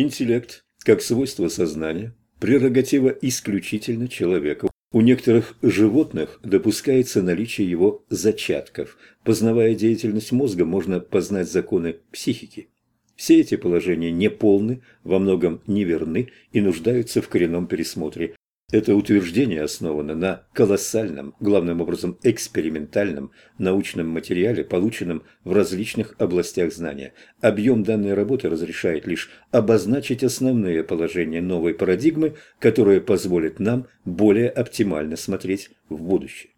Интеллект, как свойство сознания, прерогатива исключительно человека. У некоторых животных допускается наличие его зачатков. Познавая деятельность мозга, можно познать законы психики. Все эти положения неполны, во многом неверны и нуждаются в коренном пересмотре. Это утверждение основано на колоссальном, главным образом экспериментальном научном материале, полученном в различных областях знания. Объем данной работы разрешает лишь обозначить основные положения новой парадигмы, которая позволит нам более оптимально смотреть в будущее.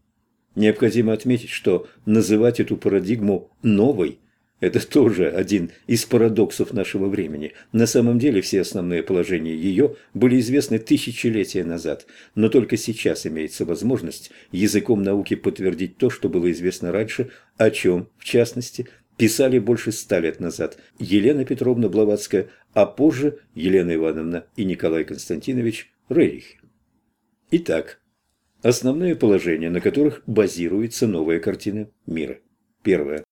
Необходимо отметить, что называть эту парадигму «новой» Это тоже один из парадоксов нашего времени. На самом деле все основные положения ее были известны тысячелетия назад, но только сейчас имеется возможность языком науки подтвердить то, что было известно раньше, о чем, в частности, писали больше ста лет назад Елена Петровна Блаватская, а позже Елена Ивановна и Николай Константинович Рерих. Итак, основные положения, на которых базируется новая картина мира. Первое.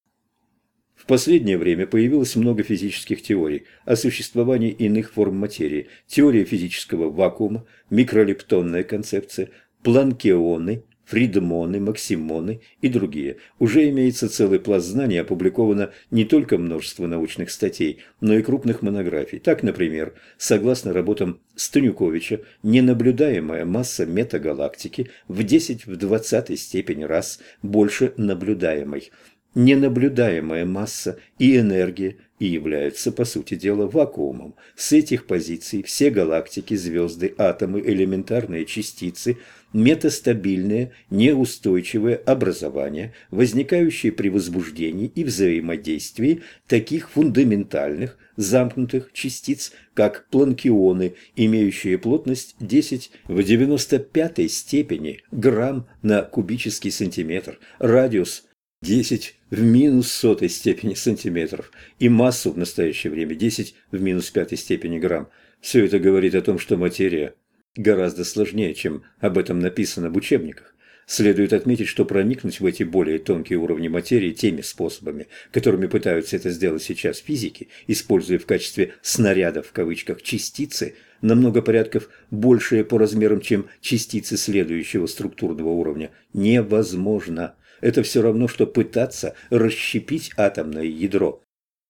В последнее время появилось много физических теорий о существовании иных форм материи. Теория физического вакуума, микролептонная концепция, планкеоны, фридмоны, максимоны и другие. Уже имеется целый пласт знаний, опубликовано не только множество научных статей, но и крупных монографий. Так, например, согласно работам Станюковича, ненаблюдаемая масса метагалактики в 10 в 20 степени раз больше наблюдаемой – ненаблюдаемая масса и энергия и являются, по сути дела, вакуумом. С этих позиций все галактики, звезды, атомы, элементарные частицы, метастабильные, неустойчивые образования, возникающие при возбуждении и взаимодействии таких фундаментальных, замкнутых частиц, как планкионы, имеющие плотность 10 в 95 степени грамм на кубический сантиметр, радиус 10 в минус сотой степени сантиметров и массу в настоящее время 10 в минус пятой степени грамм. Все это говорит о том, что материя гораздо сложнее, чем об этом написано в учебниках. Следует отметить, что проникнуть в эти более тонкие уровни материи теми способами, которыми пытаются это сделать сейчас физики, используя в качестве «снарядов» в кавычках частицы, намного порядков большие по размерам, чем частицы следующего структурного уровня, невозможно. Это все равно, что пытаться расщепить атомное ядро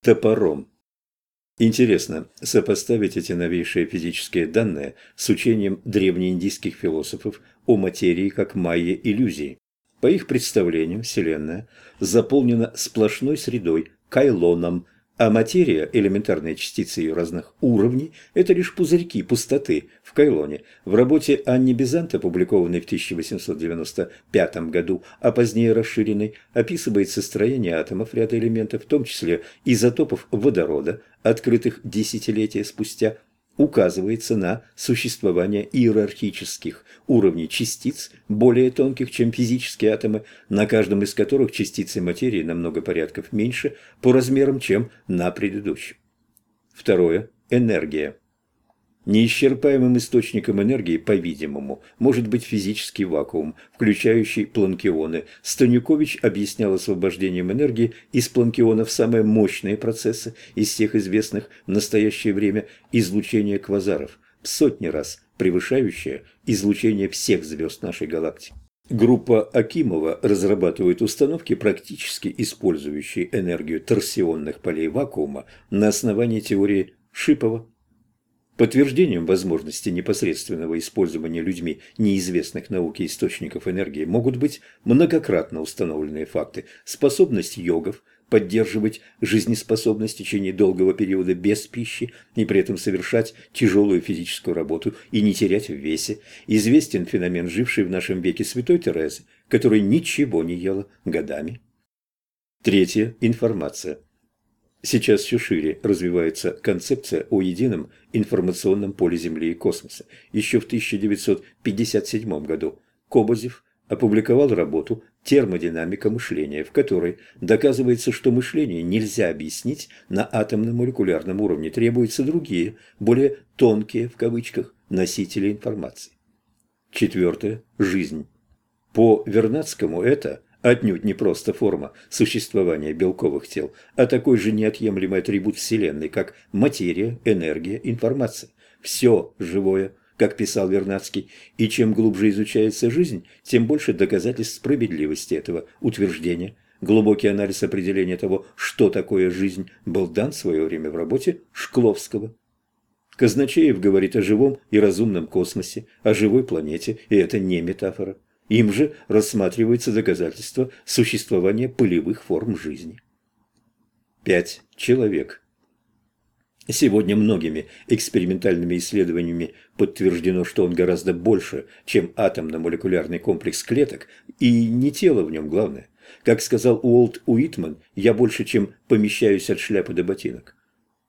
топором. Интересно сопоставить эти новейшие физические данные с учением древнеиндийских философов о материи как майе иллюзии. По их представлениям, Вселенная заполнена сплошной средой, кайлоном – а материя, элементарные частицы ее разных уровней, это лишь пузырьки пустоты в Кайлоне. В работе Анни Бизант, опубликованной в 1895 году, а позднее расширенной, описывается строение атомов ряда элементов, в том числе изотопов водорода, открытых десятилетия спустя, указывается на существование иерархических уровней частиц, более тонких, чем физические атомы, на каждом из которых частицы материи на много порядков меньше по размерам, чем на предыдущем. Второе – энергия. Неисчерпаемым источником энергии, по-видимому, может быть физический вакуум, включающий планкионы. Станюкович объяснял освобождением энергии из планкионов самые мощные процессы из всех известных в настоящее время излучения квазаров, в сотни раз превышающее излучение всех звезд нашей галактики. Группа Акимова разрабатывает установки, практически использующие энергию торсионных полей вакуума на основании теории Шипова. Подтверждением возможности непосредственного использования людьми неизвестных науке источников энергии могут быть многократно установленные факты. Способность йогов поддерживать жизнеспособность в течение долгого периода без пищи и при этом совершать тяжелую физическую работу и не терять в весе. Известен феномен, живший в нашем веке святой Терезы, которая ничего не ела годами. Третье. Информация. Сейчас все шире развивается концепция о едином информационном поле Земли и космоса. Еще в 1957 году Кобозев опубликовал работу «Термодинамика мышления», в которой доказывается, что мышление нельзя объяснить на атомно-молекулярном уровне, требуются другие, более «тонкие» в кавычках носители информации. Четвертое. Жизнь. По Вернадскому это отнюдь не просто форма существования белковых тел, а такой же неотъемлемый атрибут Вселенной, как материя, энергия, информация. Все живое, как писал Вернадский, и чем глубже изучается жизнь, тем больше доказательств справедливости этого утверждения. Глубокий анализ определения того, что такое жизнь, был дан в свое время в работе Шкловского. Казначеев говорит о живом и разумном космосе, о живой планете, и это не метафора. Им же рассматривается доказательство существования полевых форм жизни. 5. Человек. Сегодня многими экспериментальными исследованиями подтверждено, что он гораздо больше, чем атомно-молекулярный комплекс клеток, и не тело в нем главное. Как сказал Уолт Уитман, я больше, чем помещаюсь от шляпы до ботинок.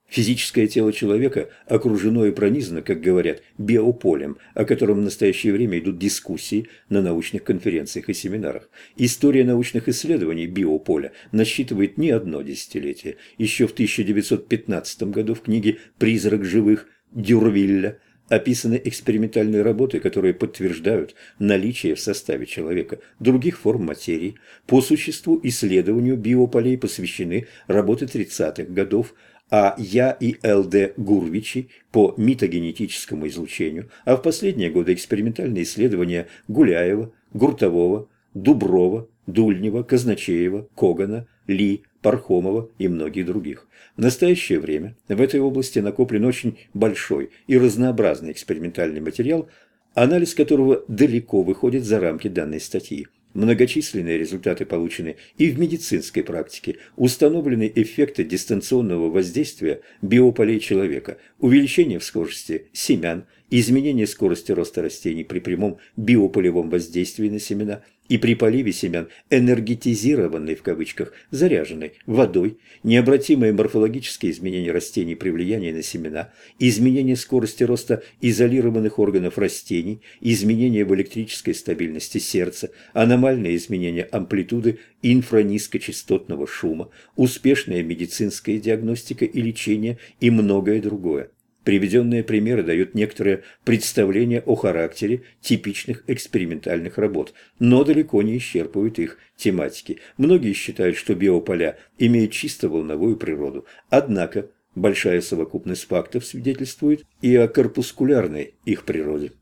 Физическое тело человека окружено и пронизано, как говорят, биополем, о котором в настоящее время идут дискуссии на научных конференциях и семинарах. История научных исследований биополя насчитывает не одно десятилетие. Еще в 1915 году в книге «Призрак живых» Дюрвилля описаны экспериментальные работы, которые подтверждают наличие в составе человека других форм материи. По существу исследованию биополей посвящены работы 30-х годов а я и Л.Д. Гурвичи по митогенетическому излучению, а в последние годы экспериментальные исследования Гуляева, Гуртового, Дуброва, Дульнева, Казначеева, Когана, Ли, Пархомова и многих других. В настоящее время в этой области накоплен очень большой и разнообразный экспериментальный материал, анализ которого далеко выходит за рамки данной статьи. Многочисленные результаты получены и в медицинской практике. Установлены эффекты дистанционного воздействия биополей человека, увеличение в скорости семян, изменение скорости роста растений при прямом биополевом воздействии на семена – и при поливе семян, энергетизированной в кавычках, заряженной водой, необратимые морфологические изменения растений при влиянии на семена, изменение скорости роста изолированных органов растений, изменения в электрической стабильности сердца, аномальные изменения амплитуды инфранизкочастотного шума, успешная медицинская диагностика и лечение и многое другое. Приведенные примеры дают некоторое представление о характере типичных экспериментальных работ, но далеко не исчерпывают их тематики. Многие считают, что биополя имеют чисто волновую природу. Однако большая совокупность фактов свидетельствует и о корпускулярной их природе.